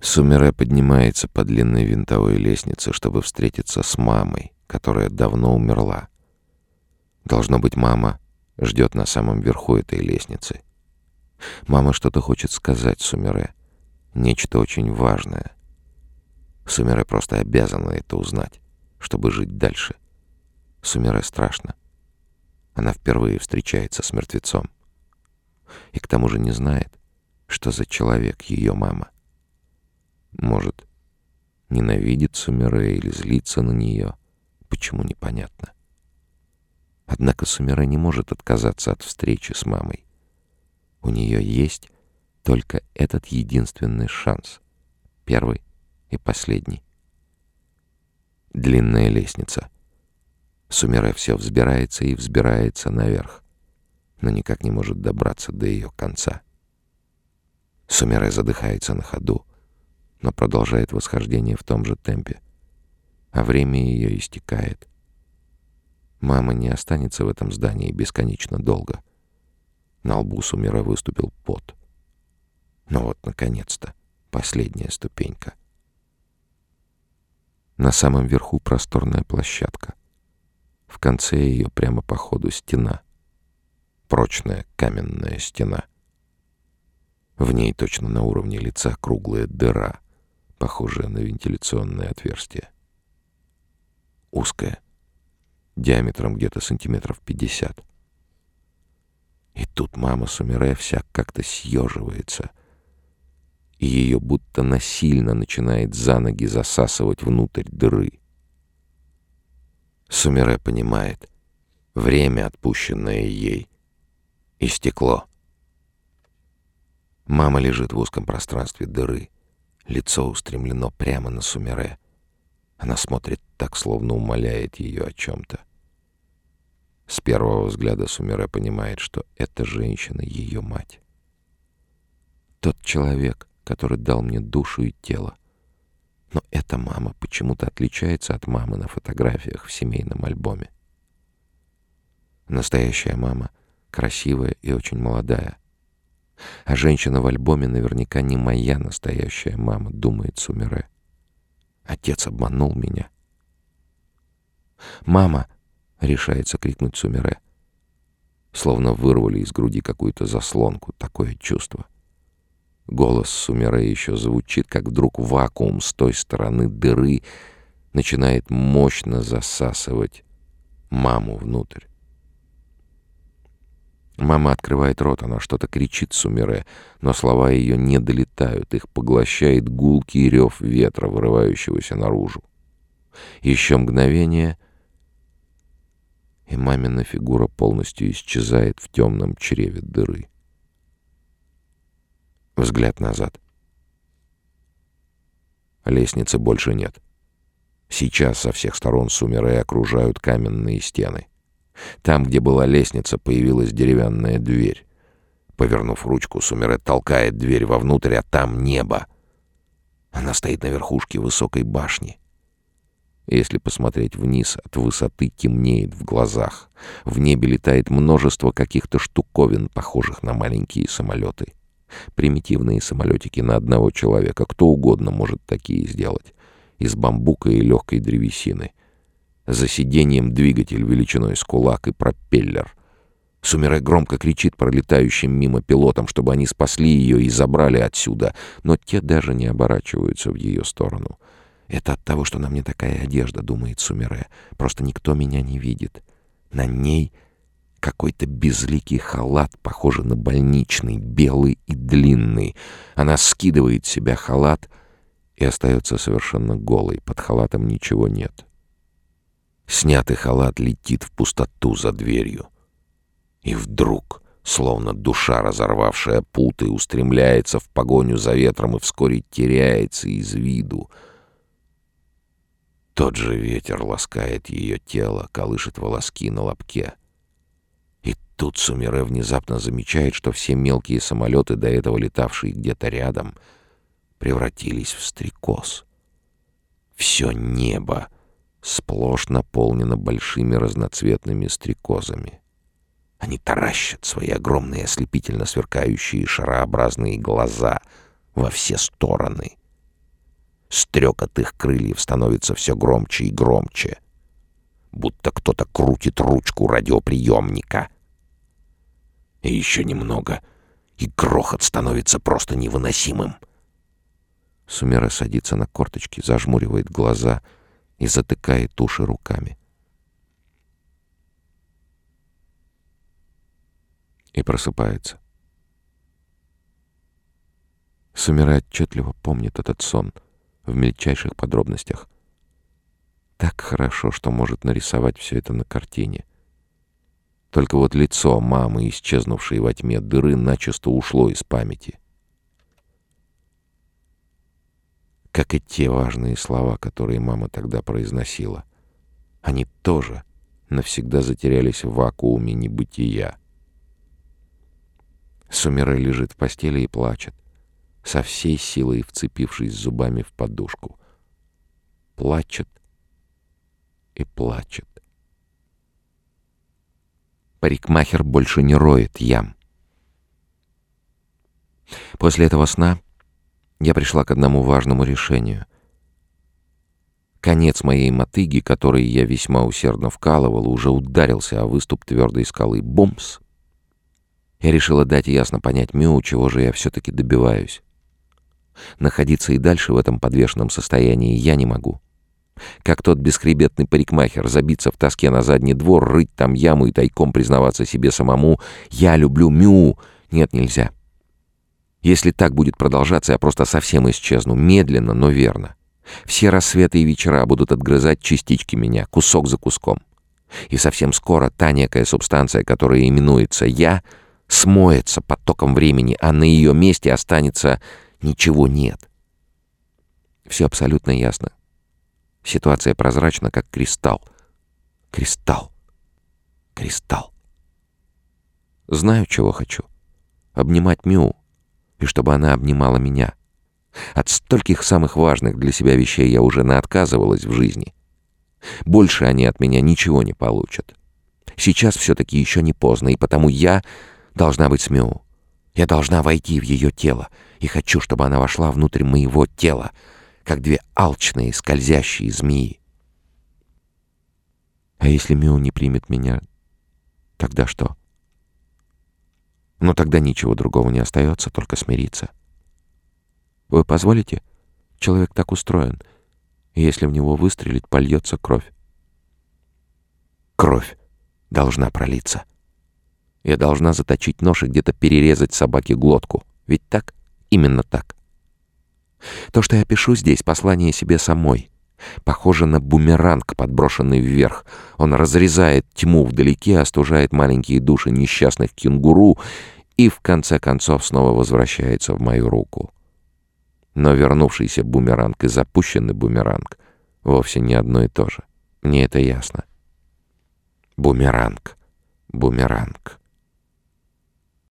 Сумере поднимается по длинной винтовой лестнице, чтобы встретиться с мамой, которая давно умерла. Должно быть, мама ждет на самом верху этой лестницы. Мама что-то хочет сказать Сумере. Нечто очень важное. Сумере просто обязана это узнать, чтобы жить дальше. Сумере страшно. Она впервые встречается с мертвецом. И к тому же не знает, что за человек ее мама. Может, ненавидит Сумере или злится на нее. Почему, непонятно. Однако Сумере не может отказаться от встречи с мамой. У нее есть только этот единственный шанс. Первый и последний. Длинная лестница. Сумере все взбирается и взбирается наверх, но никак не может добраться до ее конца. Сумере задыхается на ходу, но продолжает восхождение в том же темпе, а время ее истекает. Мама не останется в этом здании бесконечно долго. На лбу Сумера выступил пот. Но вот, наконец-то, последняя ступенька. На самом верху просторная площадка. В конце ее прямо по ходу стена. Прочная каменная стена. В ней точно на уровне лица круглая дыра, похожая на вентиляционное отверстие. Узкая, диаметром где-то сантиметров пятьдесят. И тут мама Сумире вся как-то съеживается, и ее будто насильно начинает за ноги засасывать внутрь дыры. Сумире понимает, время, отпущенное ей, истекло. Мама лежит в узком пространстве дыры, лицо устремлено прямо на Сумире. Она смотрит так, словно умоляет ее о чем-то. С первого взгляда Сумире понимает, что эта женщина — ее мать. Тот человек, который дал мне душу и тело. Но эта мама почему-то отличается от мамы на фотографиях в семейном альбоме. Настоящая мама красивая и очень молодая. А женщина в альбоме наверняка не моя настоящая мама, думает Сумире. Отец обманул меня. «Мама!» — решается крикнуть Сумере. Словно вырвали из груди какую-то заслонку, такое чувство. Голос Сумере еще звучит, как вдруг вакуум с той стороны дыры начинает мощно засасывать маму внутрь. Мама открывает рот, она что-то кричит Сумере, но слова ее не долетают, их поглощает гулкий рев ветра, вырывающегося наружу. Еще мгновение — и мамина фигура полностью исчезает в темном чреве дыры. Взгляд назад. Лестницы больше нет. Сейчас со всех сторон Сумеры окружают каменные стены. Там, где была лестница, появилась деревянная дверь. Повернув ручку, Сумере толкает дверь вовнутрь, а там небо. Она стоит на верхушке высокой башни. Если посмотреть вниз, от высоты темнеет в глазах. В небе летает множество каких-то штуковин, похожих на маленькие самолеты. Примитивные самолетики на одного человека. Кто угодно может такие сделать. Из бамбука и легкой древесины. За сиденьем двигатель величиной с кулак и пропеллер. Сумерек громко кричит пролетающим мимо пилотам, чтобы они спасли ее и забрали отсюда, но те даже не оборачиваются в ее сторону. Это от того, что на мне такая одежда, думает Сумере. Просто никто меня не видит. На ней какой-то безликий халат, похожий на больничный, белый и длинный. Она скидывает с себя халат и остается совершенно голой. Под халатом ничего нет. Снятый халат летит в пустоту за дверью. И вдруг, словно душа, разорвавшая путы, устремляется в погоню за ветром и вскоре теряется из виду — тот же ветер ласкает ее тело, колышет волоски на лобке. И тут Сумире внезапно замечает, что все мелкие самолеты, до этого летавшие где-то рядом, превратились в стрекоз. Все небо сплошь наполнено большими разноцветными стрекозами. Они таращат свои огромные ослепительно сверкающие шарообразные глаза во все стороны — Стрекот их крыльев становится все громче и громче. Будто кто-то крутит ручку радиоприемника. И еще немного, и грохот становится просто невыносимым. Сумера садится на корточки, зажмуривает глаза и затыкает уши руками. И просыпается. Сумера отчетливо помнит этот сон в мельчайших подробностях. Так хорошо, что может нарисовать все это на картине. Только вот лицо мамы, исчезнувшей во тьме дыры, начисто ушло из памяти. Как и те важные слова, которые мама тогда произносила. Они тоже навсегда затерялись в вакууме небытия. Сумера лежит в постели и плачет со всей силой вцепившись зубами в подушку. Плачет и плачет. Парикмахер больше не роет ям. После этого сна я пришла к одному важному решению. Конец моей мотыги, который я весьма усердно вкалывал, уже ударился о выступ твердой скалы. Бумс! Я решила дать ясно понять Мю, чего же я все-таки добиваюсь. Находиться и дальше в этом подвешенном состоянии я не могу. Как тот бесхребетный парикмахер, забиться в тоске на задний двор, рыть там яму и тайком признаваться себе самому «Я люблю Мю!» Нет, нельзя. Если так будет продолжаться, я просто совсем исчезну, медленно, но верно. Все рассветы и вечера будут отгрызать частички меня, кусок за куском. И совсем скоро та некая субстанция, которая именуется «я», смоется потоком времени, а на ее месте останется ничего нет. Все абсолютно ясно. Ситуация прозрачна, как кристалл. Кристалл. Кристалл. Знаю, чего хочу. Обнимать Мю, и чтобы она обнимала меня. От стольких самых важных для себя вещей я уже наотказывалась в жизни. Больше они от меня ничего не получат. Сейчас все-таки еще не поздно, и потому я должна быть с Мю. Я должна войти в ее тело, и хочу, чтобы она вошла внутрь моего тела, как две алчные, скользящие змеи. А если Мио не примет меня, тогда что? Ну, тогда ничего другого не остается, только смириться. Вы позволите? Человек так устроен. И если в него выстрелить, польется кровь. Кровь должна пролиться. Я должна заточить нож и где-то перерезать собаке глотку. Ведь так? Именно так. То, что я пишу здесь, послание себе самой. Похоже на бумеранг, подброшенный вверх. Он разрезает тьму вдалеке, остужает маленькие души несчастных кенгуру и, в конце концов, снова возвращается в мою руку. Но вернувшийся бумеранг и запущенный бумеранг вовсе не одно и то же. Мне это ясно. Бумеранг, бумеранг.